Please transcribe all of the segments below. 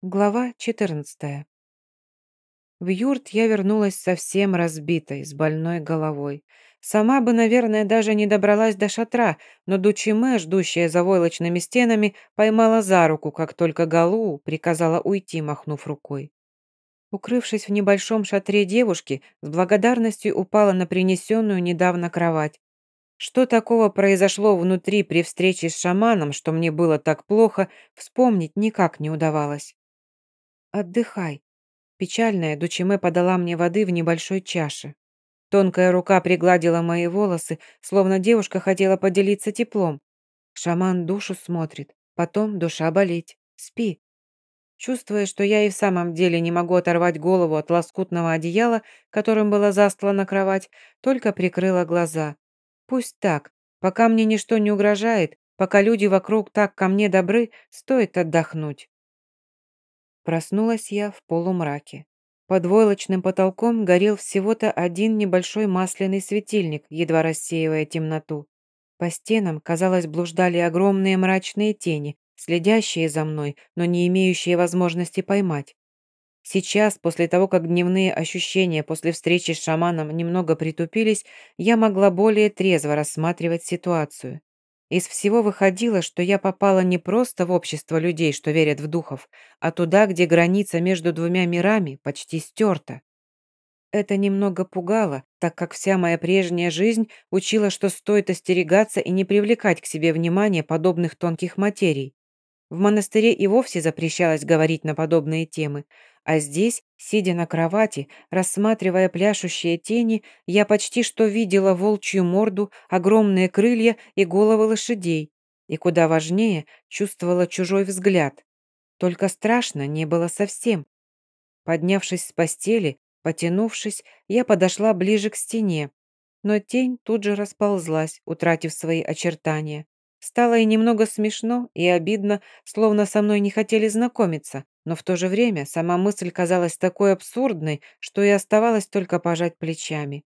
Глава 14. В юрт я вернулась совсем разбитой, с больной головой. Сама бы, наверное, даже не добралась до шатра, но Дучиме, ждущая за войлочными стенами, поймала за руку, как только Галу приказала уйти, махнув рукой. Укрывшись в небольшом шатре девушки, с благодарностью упала на принесенную недавно кровать. Что такого произошло внутри при встрече с шаманом, что мне было так плохо, вспомнить никак не удавалось. «Отдыхай». Печальная Дучиме подала мне воды в небольшой чаше. Тонкая рука пригладила мои волосы, словно девушка хотела поделиться теплом. Шаман душу смотрит, потом душа болеть. Спи. Чувствуя, что я и в самом деле не могу оторвать голову от лоскутного одеяла, которым была застлана кровать, только прикрыла глаза. Пусть так. Пока мне ничто не угрожает, пока люди вокруг так ко мне добры, стоит отдохнуть. Проснулась я в полумраке. Под войлочным потолком горел всего-то один небольшой масляный светильник, едва рассеивая темноту. По стенам, казалось, блуждали огромные мрачные тени, следящие за мной, но не имеющие возможности поймать. Сейчас, после того, как дневные ощущения после встречи с шаманом немного притупились, я могла более трезво рассматривать ситуацию. Из всего выходило, что я попала не просто в общество людей, что верят в духов, а туда, где граница между двумя мирами почти стерта. Это немного пугало, так как вся моя прежняя жизнь учила, что стоит остерегаться и не привлекать к себе внимание подобных тонких материй. В монастыре и вовсе запрещалось говорить на подобные темы, а здесь, сидя на кровати, рассматривая пляшущие тени, я почти что видела волчью морду, огромные крылья и головы лошадей. И куда важнее, чувствовала чужой взгляд. Только страшно не было совсем. Поднявшись с постели, потянувшись, я подошла ближе к стене. Но тень тут же расползлась, утратив свои очертания. Стало и немного смешно, и обидно, словно со мной не хотели знакомиться, но в то же время сама мысль казалась такой абсурдной, что и оставалось только пожать плечами.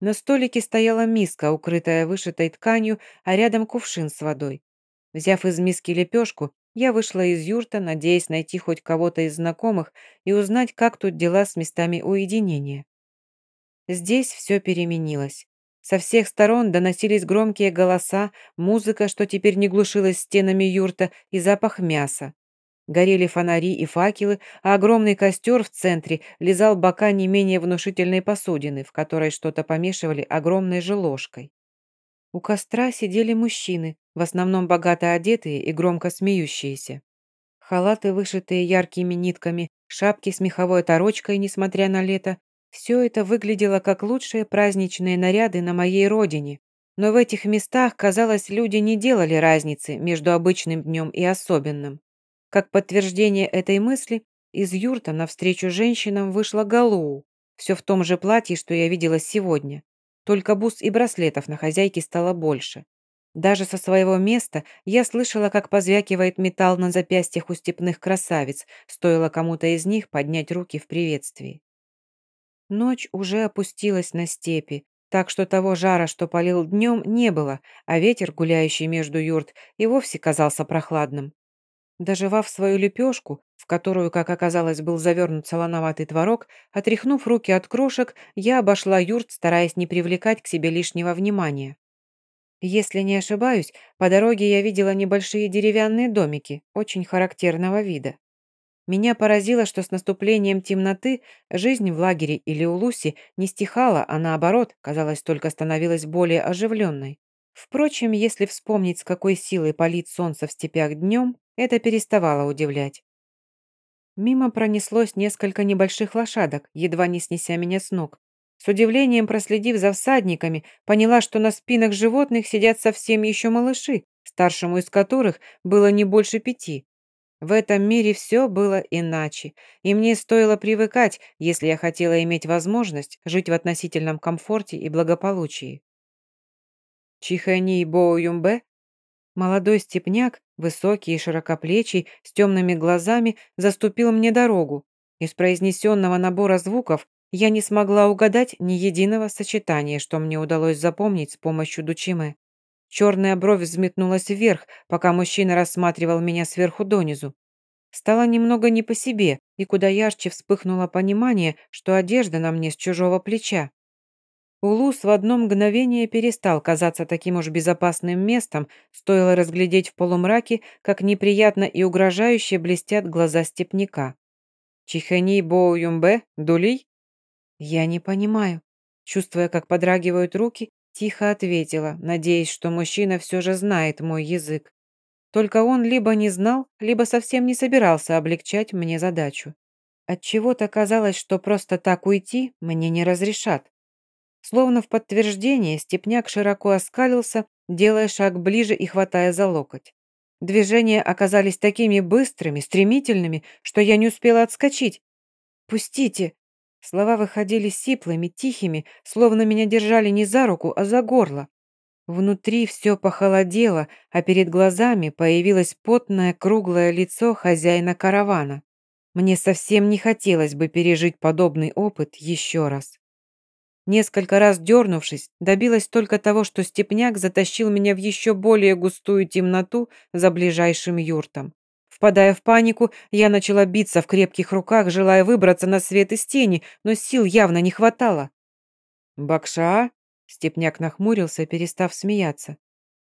На столике стояла миска, укрытая вышитой тканью, а рядом кувшин с водой. Взяв из миски лепешку, я вышла из юрта, надеясь найти хоть кого-то из знакомых и узнать, как тут дела с местами уединения. Здесь все переменилось. Со всех сторон доносились громкие голоса, музыка, что теперь не глушилась стенами юрта, и запах мяса. Горели фонари и факелы, а огромный костер в центре лизал бока не менее внушительной посудины, в которой что-то помешивали огромной же ложкой. У костра сидели мужчины, в основном богато одетые и громко смеющиеся. Халаты, вышитые яркими нитками, шапки с меховой оторочкой, несмотря на лето, все это выглядело как лучшие праздничные наряды на моей родине. Но в этих местах, казалось, люди не делали разницы между обычным днем и особенным. Как подтверждение этой мысли, из юрта навстречу женщинам вышла Галуу, все в том же платье, что я видела сегодня. Только бус и браслетов на хозяйке стало больше. Даже со своего места я слышала, как позвякивает металл на запястьях у степных красавиц, стоило кому-то из них поднять руки в приветствии. Ночь уже опустилась на степи, так что того жара, что палил днем, не было, а ветер, гуляющий между юрт, и вовсе казался прохладным. Доживав свою лепешку, в которую, как оказалось, был завернут солоноватый творог, отряхнув руки от крошек, я обошла юрт, стараясь не привлекать к себе лишнего внимания. Если не ошибаюсь, по дороге я видела небольшие деревянные домики, очень характерного вида. Меня поразило, что с наступлением темноты жизнь в лагере или у Луси не стихала, а наоборот, казалось, только становилась более оживленной. Впрочем, если вспомнить, с какой силой палит солнце в степях днем, это переставало удивлять. Мимо пронеслось несколько небольших лошадок, едва не снеся меня с ног. С удивлением проследив за всадниками, поняла, что на спинах животных сидят совсем еще малыши, старшему из которых было не больше пяти. В этом мире все было иначе, и мне стоило привыкать, если я хотела иметь возможность жить в относительном комфорте и благополучии. Чихани Боу Юмбе, молодой степняк, высокий и широкоплечий, с темными глазами, заступил мне дорогу. Из произнесенного набора звуков я не смогла угадать ни единого сочетания, что мне удалось запомнить с помощью Дучиме. Черная бровь взметнулась вверх, пока мужчина рассматривал меня сверху донизу. Стало немного не по себе, и куда ярче вспыхнуло понимание, что одежда на мне с чужого плеча. Улус в одно мгновение перестал казаться таким уж безопасным местом, стоило разглядеть в полумраке, как неприятно и угрожающе блестят глаза степняка. «Чихани боуюмбе? Дулей?» «Я не понимаю». Чувствуя, как подрагивают руки, тихо ответила, надеясь, что мужчина все же знает мой язык. Только он либо не знал, либо совсем не собирался облегчать мне задачу. Отчего-то казалось, что просто так уйти мне не разрешат. Словно в подтверждение, степняк широко оскалился, делая шаг ближе и хватая за локоть. Движения оказались такими быстрыми, стремительными, что я не успела отскочить. «Пустите!» Слова выходили сиплыми, тихими, словно меня держали не за руку, а за горло. Внутри все похолодело, а перед глазами появилось потное круглое лицо хозяина каравана. Мне совсем не хотелось бы пережить подобный опыт еще раз. Несколько раз дернувшись, добилась только того, что степняк затащил меня в еще более густую темноту за ближайшим юртом. Впадая в панику, я начала биться в крепких руках, желая выбраться на свет из тени, но сил явно не хватало. «Бакша?» — Степняк нахмурился, перестав смеяться.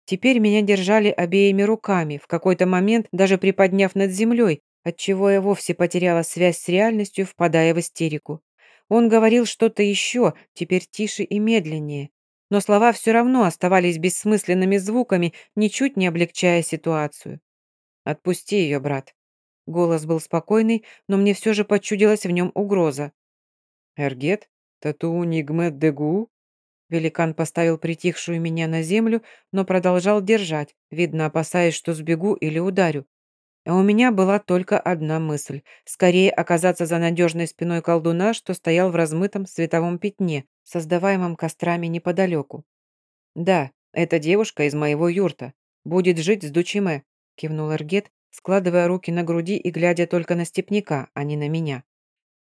Теперь меня держали обеими руками, в какой-то момент даже приподняв над землей, отчего я вовсе потеряла связь с реальностью, впадая в истерику. Он говорил что-то еще, теперь тише и медленнее. Но слова все равно оставались бессмысленными звуками, ничуть не облегчая ситуацию. «Отпусти ее, брат». Голос был спокойный, но мне все же почудилась в нем угроза. «Эргет? Тату Нигмет Дегу?» Великан поставил притихшую меня на землю, но продолжал держать, видно, опасаясь, что сбегу или ударю. А у меня была только одна мысль – скорее оказаться за надежной спиной колдуна, что стоял в размытом световом пятне, создаваемом кострами неподалеку. «Да, эта девушка из моего юрта. Будет жить с Дучиме кивнул Эргет, складывая руки на груди и глядя только на степняка, а не на меня.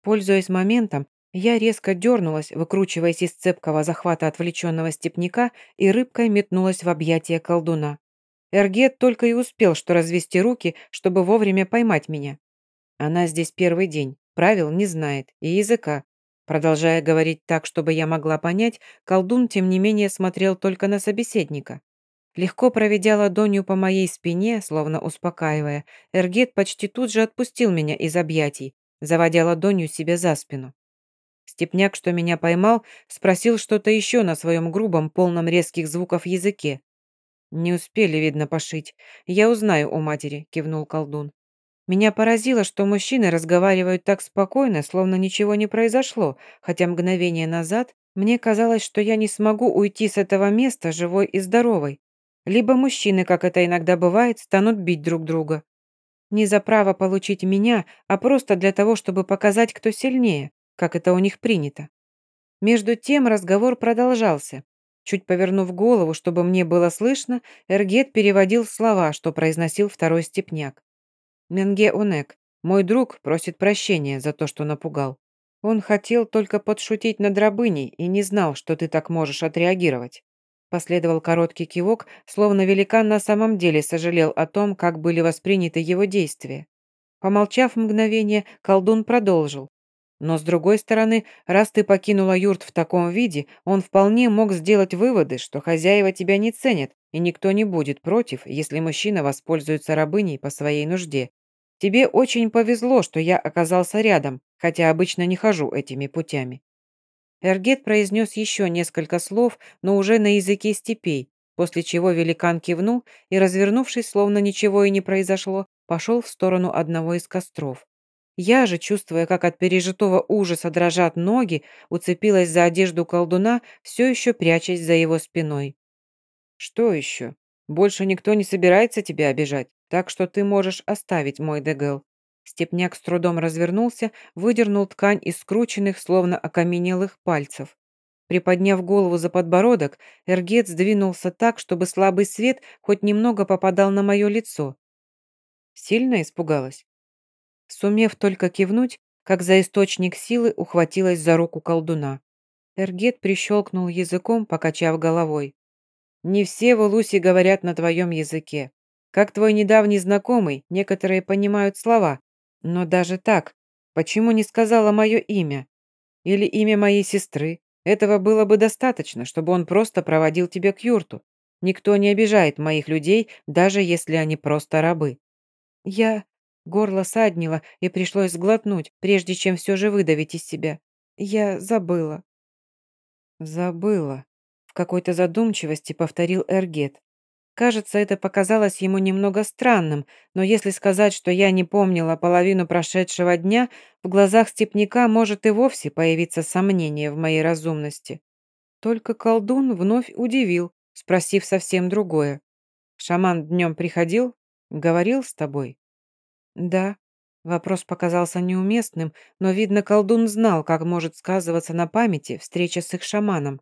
Пользуясь моментом, я резко дернулась, выкручиваясь из цепкого захвата отвлеченного степняка и рыбкой метнулась в объятия колдуна. Эргет только и успел что развести руки, чтобы вовремя поймать меня. Она здесь первый день, правил не знает и языка. Продолжая говорить так, чтобы я могла понять, колдун, тем не менее, смотрел только на собеседника. Легко проведя ладонью по моей спине, словно успокаивая, Эргет почти тут же отпустил меня из объятий, заводя ладонью себе за спину. Степняк, что меня поймал, спросил что-то еще на своем грубом, полном резких звуков языке. «Не успели, видно, пошить. Я узнаю у матери», — кивнул колдун. Меня поразило, что мужчины разговаривают так спокойно, словно ничего не произошло, хотя мгновение назад мне казалось, что я не смогу уйти с этого места живой и здоровой. Либо мужчины, как это иногда бывает, станут бить друг друга. Не за право получить меня, а просто для того, чтобы показать, кто сильнее, как это у них принято. Между тем разговор продолжался. Чуть повернув голову, чтобы мне было слышно, Эргет переводил слова, что произносил второй степняк. «Менге Унек, мой друг просит прощения за то, что напугал. Он хотел только подшутить над рабыней и не знал, что ты так можешь отреагировать. Последовал короткий кивок, словно великан на самом деле сожалел о том, как были восприняты его действия. Помолчав мгновение, колдун продолжил. Но с другой стороны, раз ты покинула юрт в таком виде, он вполне мог сделать выводы, что хозяева тебя не ценят, и никто не будет против, если мужчина воспользуется рабыней по своей нужде. Тебе очень повезло, что я оказался рядом, хотя обычно не хожу этими путями. Эргет произнес еще несколько слов, но уже на языке степей, после чего великан кивнул и, развернувшись, словно ничего и не произошло, пошел в сторону одного из костров. Я же, чувствуя, как от пережитого ужаса дрожат ноги, уцепилась за одежду колдуна, все еще прячась за его спиной. «Что еще? Больше никто не собирается тебя обижать, так что ты можешь оставить мой Дегел. Степняк с трудом развернулся, выдернул ткань из скрученных, словно окаменелых пальцев. Приподняв голову за подбородок, Эргет сдвинулся так, чтобы слабый свет хоть немного попадал на мое лицо. Сильно испугалась? Сумев только кивнуть, как за источник силы ухватилась за руку колдуна. Эргет прищелкнул языком, покачав головой. «Не все в Улусе говорят на твоем языке. Как твой недавний знакомый, некоторые понимают слова, Но даже так, почему не сказала мое имя? Или имя моей сестры? Этого было бы достаточно, чтобы он просто проводил тебя к юрту. Никто не обижает моих людей, даже если они просто рабы. Я... Горло саднило, и пришлось сглотнуть, прежде чем все же выдавить из себя. Я забыла. Забыла. В какой-то задумчивости повторил Эргет. Кажется, это показалось ему немного странным, но если сказать, что я не помнила половину прошедшего дня, в глазах степняка может и вовсе появиться сомнение в моей разумности. Только колдун вновь удивил, спросив совсем другое. «Шаман днем приходил? Говорил с тобой?» «Да». Вопрос показался неуместным, но, видно, колдун знал, как может сказываться на памяти встреча с их шаманом.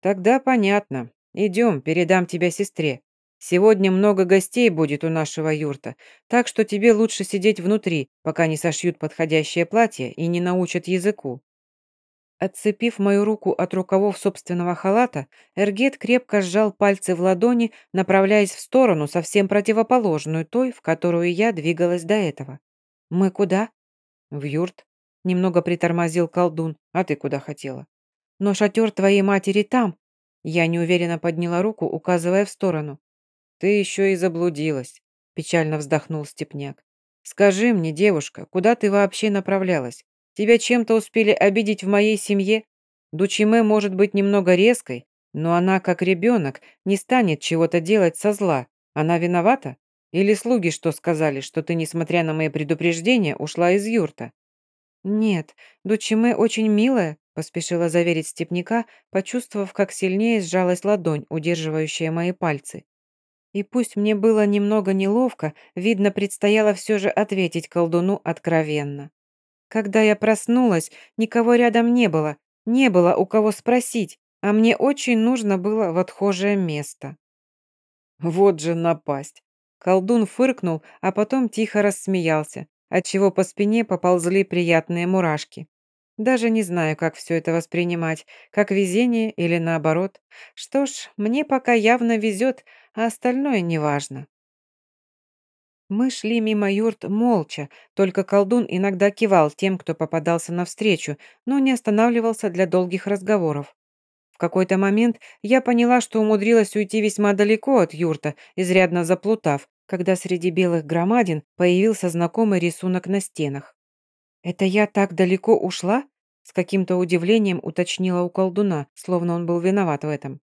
«Тогда понятно. Идем, передам тебя сестре. Сегодня много гостей будет у нашего юрта, так что тебе лучше сидеть внутри, пока не сошьют подходящее платье и не научат языку». Отцепив мою руку от рукавов собственного халата, Эргет крепко сжал пальцы в ладони, направляясь в сторону, совсем противоположную той, в которую я двигалась до этого. «Мы куда?» «В юрт», — немного притормозил колдун. «А ты куда хотела?» «Но шатер твоей матери там». Я неуверенно подняла руку, указывая в сторону. «Ты еще и заблудилась», – печально вздохнул Степняк. «Скажи мне, девушка, куда ты вообще направлялась? Тебя чем-то успели обидеть в моей семье? Дучиме может быть немного резкой, но она, как ребенок, не станет чего-то делать со зла. Она виновата? Или слуги что сказали, что ты, несмотря на мои предупреждения, ушла из юрта?» «Нет, Дучиме очень милая», – поспешила заверить степняка, почувствовав, как сильнее сжалась ладонь, удерживающая мои пальцы. И пусть мне было немного неловко, видно, предстояло все же ответить колдуну откровенно. Когда я проснулась, никого рядом не было, не было у кого спросить, а мне очень нужно было в отхожее место. Вот же напасть. Колдун фыркнул, а потом тихо рассмеялся, отчего по спине поползли приятные мурашки. Даже не знаю, как все это воспринимать, как везение или наоборот. Что ж, мне пока явно везет, а остальное неважно. Мы шли мимо юрт молча, только колдун иногда кивал тем, кто попадался навстречу, но не останавливался для долгих разговоров. В какой-то момент я поняла, что умудрилась уйти весьма далеко от юрта, изрядно заплутав, когда среди белых громадин появился знакомый рисунок на стенах. «Это я так далеко ушла?» С каким-то удивлением уточнила у колдуна, словно он был виноват в этом.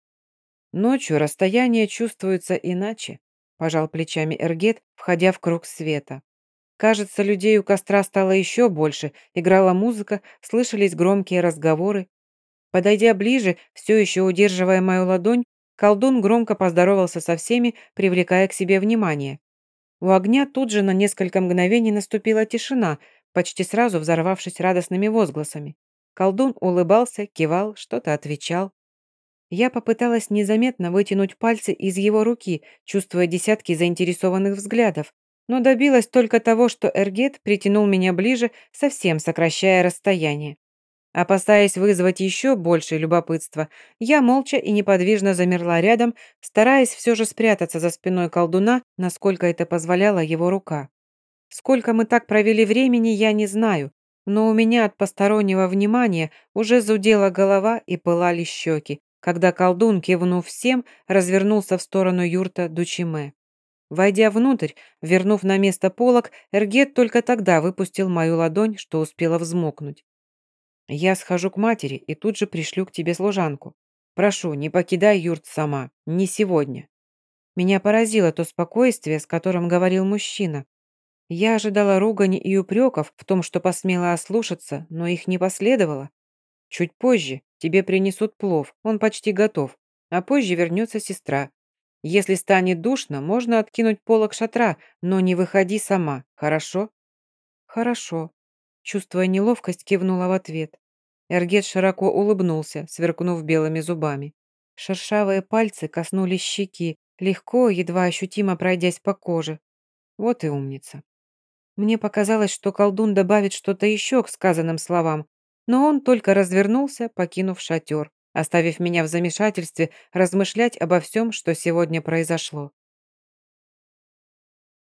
Ночью расстояние чувствуется иначе, пожал плечами Эргет, входя в круг света. Кажется, людей у костра стало еще больше, играла музыка, слышались громкие разговоры. Подойдя ближе, все еще удерживая мою ладонь, колдун громко поздоровался со всеми, привлекая к себе внимание. У огня тут же на несколько мгновений наступила тишина, почти сразу взорвавшись радостными возгласами. Колдун улыбался, кивал, что-то отвечал. Я попыталась незаметно вытянуть пальцы из его руки, чувствуя десятки заинтересованных взглядов, но добилась только того, что Эргет притянул меня ближе, совсем сокращая расстояние. Опасаясь вызвать еще больше любопытства, я молча и неподвижно замерла рядом, стараясь все же спрятаться за спиной колдуна, насколько это позволяла его рука. Сколько мы так провели времени, я не знаю, но у меня от постороннего внимания уже зудела голова и пылали щеки, когда колдун, кивнув всем, развернулся в сторону юрта Дучиме. Войдя внутрь, вернув на место полок, Эргет только тогда выпустил мою ладонь, что успела взмокнуть. «Я схожу к матери и тут же пришлю к тебе служанку. Прошу, не покидай юрт сама, не сегодня». Меня поразило то спокойствие, с которым говорил мужчина. Я ожидала ругани и упреков в том, что посмела ослушаться, но их не последовало. Чуть позже тебе принесут плов, он почти готов, а позже вернется сестра. Если станет душно, можно откинуть полок шатра, но не выходи сама, хорошо?» «Хорошо», — чувствуя неловкость, кивнула в ответ. Эргет широко улыбнулся, сверкнув белыми зубами. Шершавые пальцы коснулись щеки, легко, едва ощутимо пройдясь по коже. Вот и умница. Мне показалось, что колдун добавит что-то еще к сказанным словам, но он только развернулся, покинув шатер, оставив меня в замешательстве размышлять обо всем, что сегодня произошло.